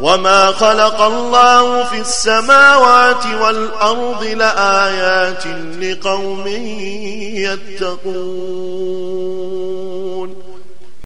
وما خلق الله في السماوات والأرض لآيات لقوم يتقون